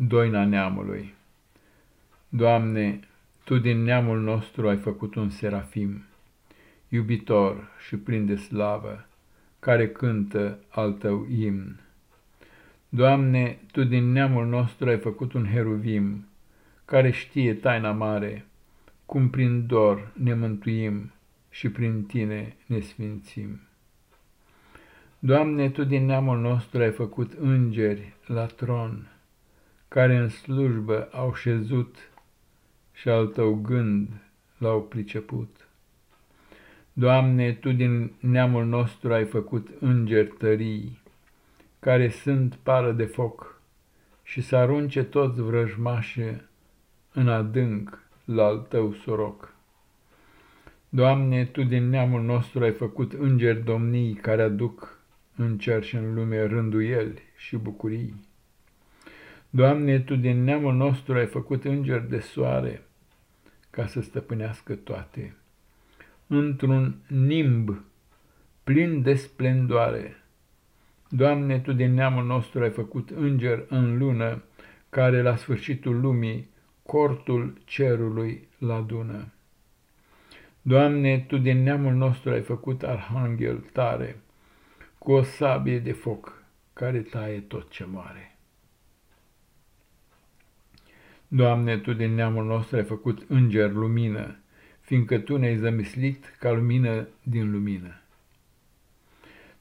Doina neamului Doamne, Tu din neamul nostru ai făcut un serafim, iubitor și plin de slavă, care cântă al Tău imn. Doamne, Tu din neamul nostru ai făcut un heruvim, care știe taina mare, cum prin dor ne mântuim și prin Tine ne sfințim. Doamne, Tu din neamul nostru ai făcut îngeri la tron, care în slujbă au șezut și al Tău gând l-au priceput. Doamne, Tu din neamul nostru ai făcut îngeri tării, care sunt pară de foc, și să arunce toți vrăjmașe în adânc la al Tău soroc. Doamne, Tu din neamul nostru ai făcut îngeri domnii care aduc în cer și în lume rânduieli și bucurii. Doamne, Tu din neamul nostru ai făcut înger de soare ca să stăpânească toate, într-un nimb plin de splendoare. Doamne, Tu din neamul nostru ai făcut înger în lună, care la sfârșitul lumii cortul cerului la dună. Doamne, Tu din neamul nostru ai făcut arhanghel tare, cu o sabie de foc care taie tot ce moare. Doamne, Tu din neamul nostru ai făcut înger lumină, fiindcă Tu ne-ai zămislit ca lumină din lumină.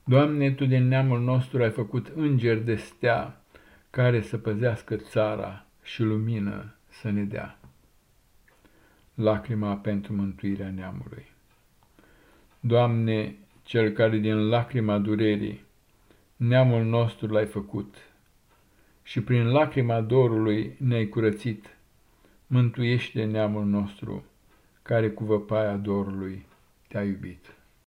Doamne, Tu din neamul nostru ai făcut înger de stea, care să păzească țara și lumină să ne dea. Lacrima pentru mântuirea neamului. Doamne, cel care din lacrima durerii neamul nostru l-ai făcut și prin lacrima dorului ne-ai curățit, mântuiește neamul nostru care cu văpaia dorului te-a iubit.